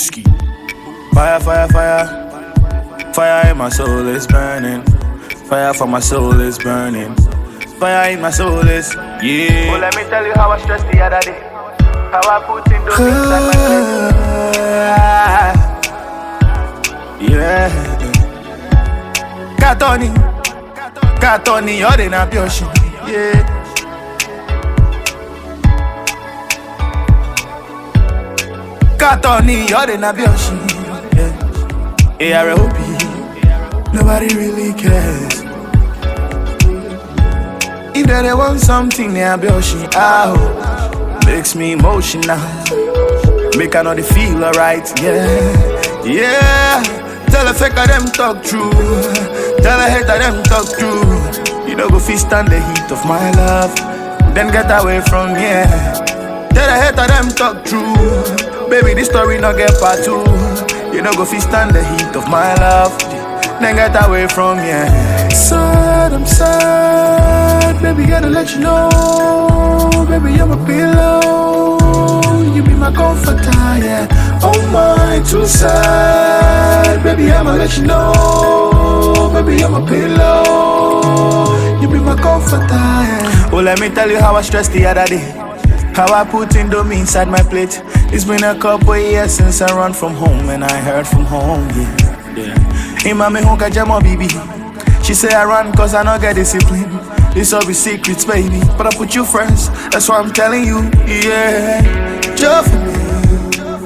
Fire, fire, fire. Fire in my soul is burning. Fire for my soul is burning. Fire in my soul is, yeah. Oh, let me tell you how I stressed the other day. How I put in those things like my yeah. Katoni, Katoni, you're in a yeah. Katoni, you're in a bioshi, yeah. AROP, nobody really cares. If they want something, they are bioshi, ah, makes me emotional. Make I know they feel alright, yeah, yeah. Tell a fake of them talk true. Tell a hater them talk true. You know go fist stand the heat of my love. Then get away from here. Tell a hater them talk true. Baby, this story not get part two. You know go fist stand the heat of my love. Then get away from here. Sad, I'm sad. Baby, gotta let you know. Baby, you're my pillow. You be my comforter, yeah. Oh my, too sad. Baby, I'ma let you know. Baby, I'm a pillow. You be my comforter, yeah. Oh, let me tell you how I stressed the other day. How I put Indomie inside my plate. It's been a couple years since I run from home and I heard from home, yeah. yeah. Imame honka jamo baby? She say I run cause I don't get discipline. This all be secrets, baby. But I put you first. That's why I'm telling you, yeah. Just for me.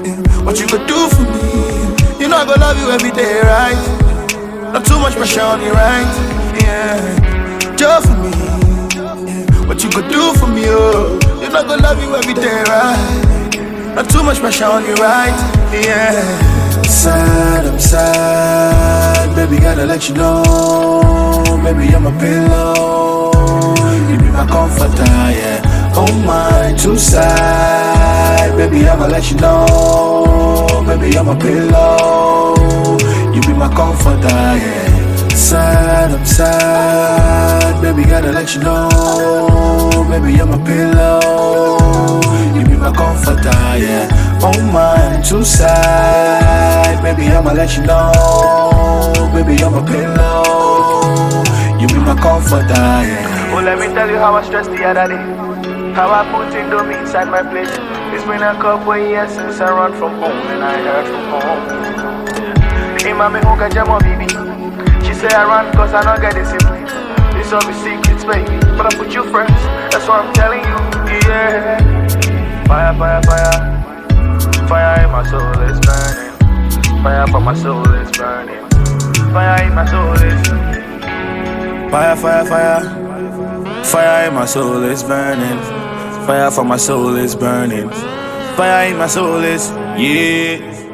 yeah. What you could do for me. You know I go love you every day, right? Not too much pressure on you, right? Yeah. Just for me. yeah. What you could do for me, oh. I go love you every day, right? Not too much pressure on you, right? Yeah. Sad, I'm sad. Baby, gotta let you know. Baby, I'm a pillow. You be my comforter, yeah. Oh my, too sad. Baby, I'ma let you know. Baby, I'm a pillow. You be my comforter, yeah. Sad, I'm sad. Baby, gotta let you know. Baby, I'm a pillow. You be my comforter, yeah. Oh my, too sad. Baby, I'ma let you know. Baby, I'm a pillow. You be my comforter, yeah. Oh, let me tell you how I stressed the other day. How I put Indomie inside my plate. It's been a couple years since I run from home and I heard from home. Hey, mommy, who got jam on baby? She say I run cause I don't get discipline. This all be secrets, baby. But I put you first. That's what I'm telling you, yeah. Fire, fire, fire. Fire in my soul is burning. Fire for my soul is burning. Fire in my soul is Fire, fire, fire. Fire in my soul is burning. Fire for my soul is burning. Fire in my soul is, yeah.